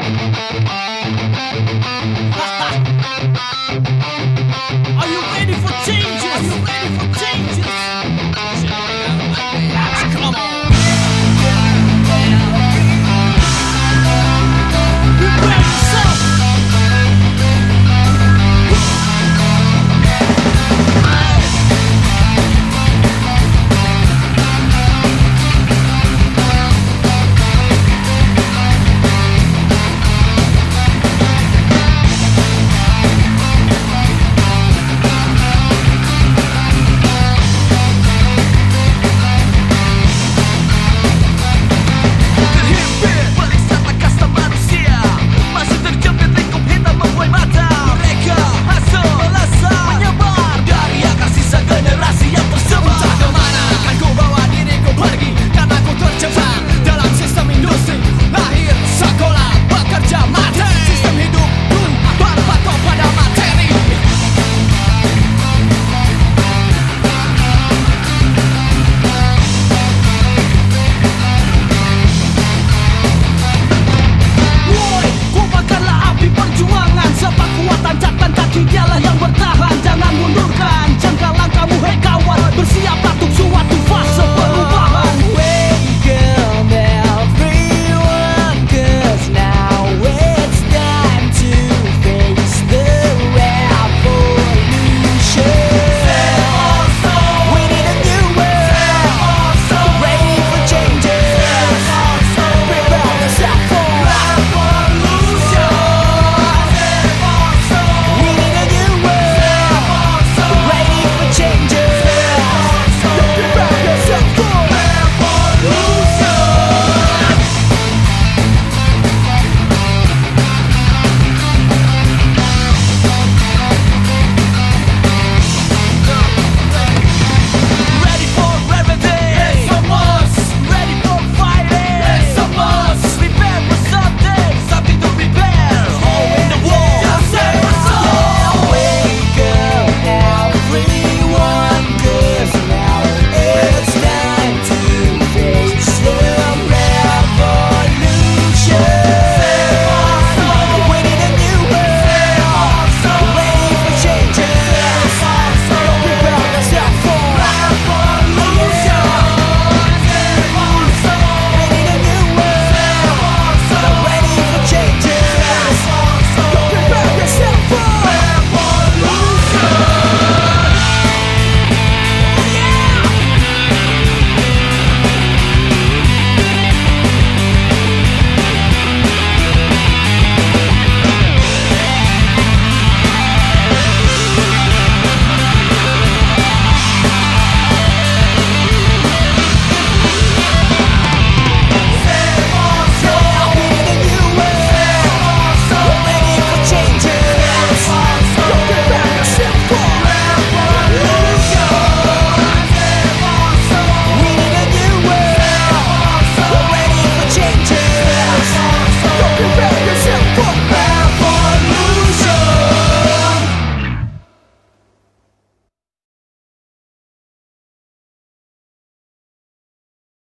Ha ha!